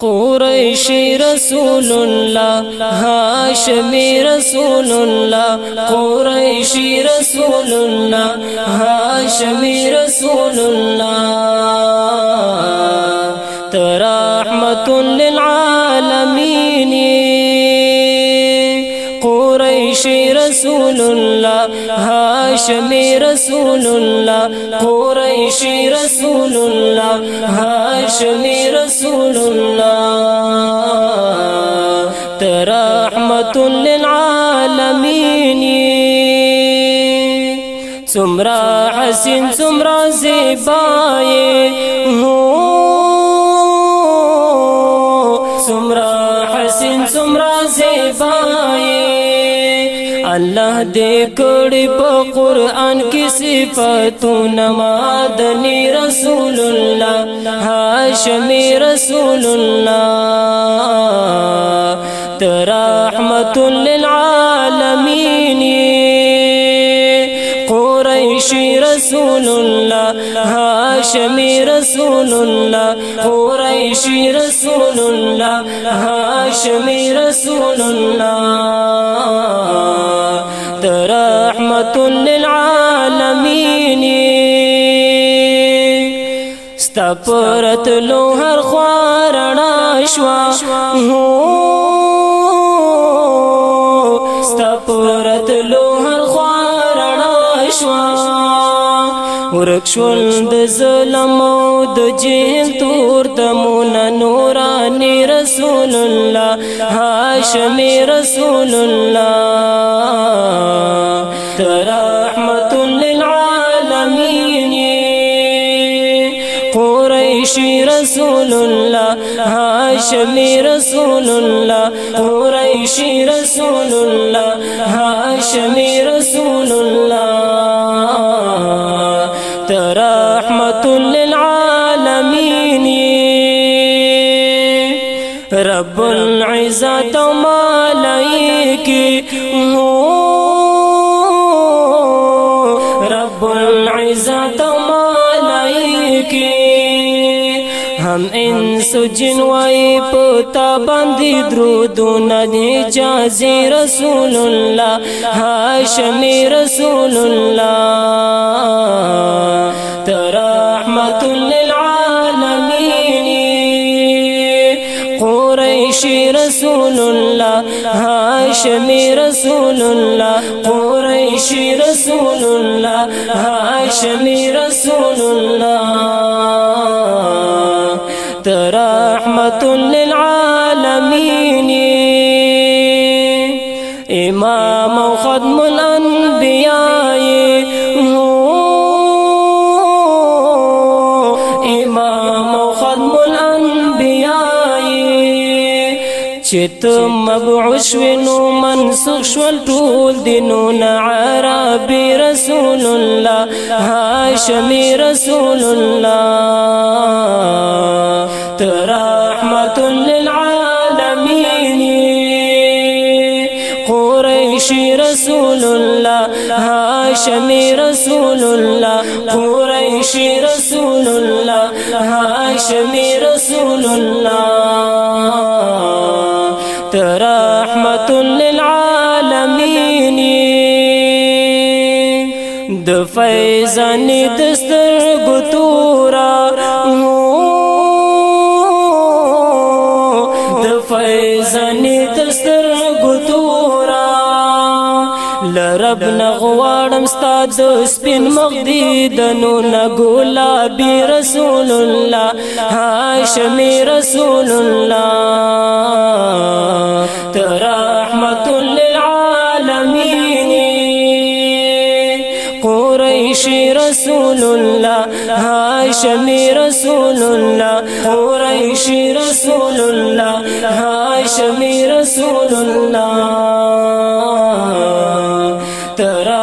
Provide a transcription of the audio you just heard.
قریشی رسول الله هاشمی رسول الله قریشی رسول الله هاشمی رسول الله ترحمت قریشی رسول الله هاشمی رسول الله قریشی رسول الله هاشمی رسول الله ترحمت للعالمین۔ سمرا حسین سمرا زیبای الله دې کړي په قران کې صفاتونه مدني رسول الله هاشمي رسول الله ترحمت للعالمين قريشي رسول الله هاشمي رسول الله قريشي رسول الله هاشمي رسول الله رحمت للعالمین ستپرت لو هر خوارنا شوا ستپرت لو هر خوارنا شوا ورکشول د ظلم أو د جهل تور دمون نورانی رسول الله هاشمی رسول الله رحمت للعالمين قريشي رسول الله هاشمي رسول الله قريشي رسول الله هاشمي رب العزة ملائكه عزت ملائکی هم إنس جن وای پتا باندې درودونه دي جازي رسول الله هاشمي رسول الله ترحمت للعالمين. قريشي رسول الله هاشمي رسول الله قريشي رسول الله هاشمي رسول الله ترحمة للعالمين إمام وخدم الأنبياء چت مبعوث ونو منسوخ شول ټول دینونه عربي رسول الله هاشمي رسول الله ترحمت للعالمين قريشي رسول الله هاشمي رسول الله قريشي رسول الله هاشمي رسول الله د فیضان دستر ګتورا د فیضان دستر ګتورا لرب نغواړم ستاد سپین مغدی دنو نګولا رسول الله هاشمی رسول الله ترحمت للعالمین شي رسول الله هاشمي رسول الله قريشي رسول الله هاشمي رسول الله. ترى